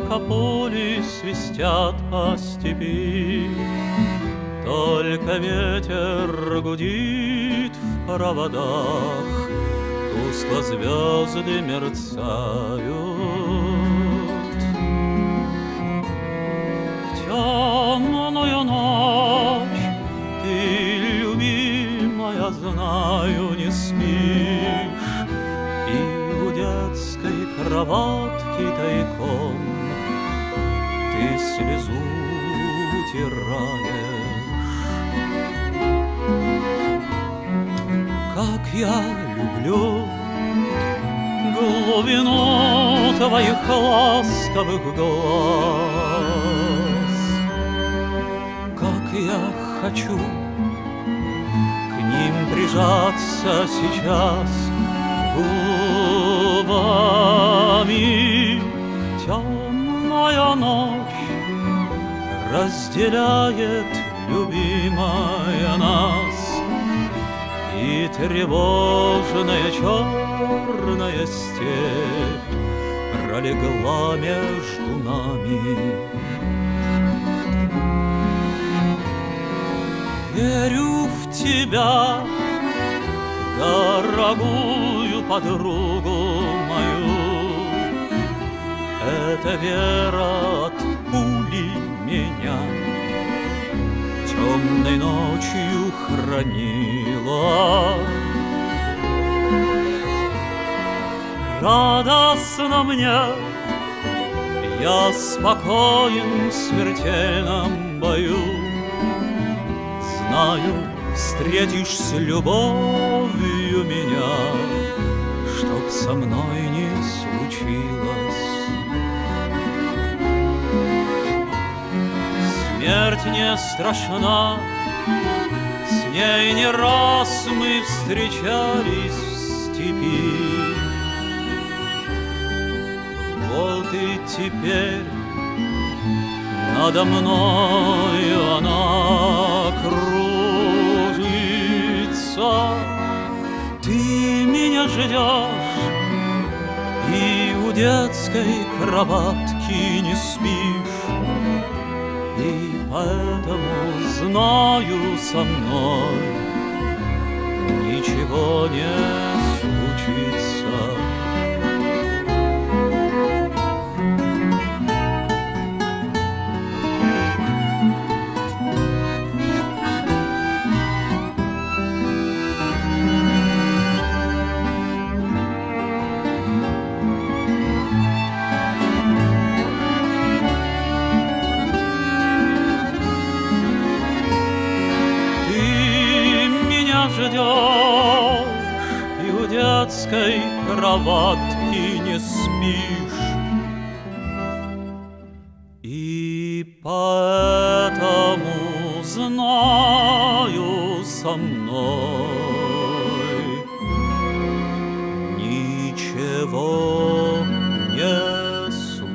Только пули свистят по степи, Только ветер гудит в проводах, Тускло звезды мерцают. В темную ночь ты, любимая, знаю, не спишь, И у детской кроватки тайком Ты слезу утираешь. Как я люблю глубину твоих ласковых глаз. Как я хочу к ним прижаться сейчас губами. Темная ночь разделяет любимая нас. И тревожная черная степь Пролегла между нами. Верю в тебя, дорогую подругу. Эта вера от пули меня темной ночью хранила. Радостно мне, я спокоен в смертельном бою. Знаю, встретишь с любовью меня, Чтоб со мной не случилось. Смерть не страшна, с ней не раз мы встречались в степи. Вот и теперь надо мною она кружится. Ты меня ждешь и у детской кроватки не спишь. Поэтому знаю со мной Ничего не детской кроватки не спишь. И поэтому знаю со мной. Ничего не случится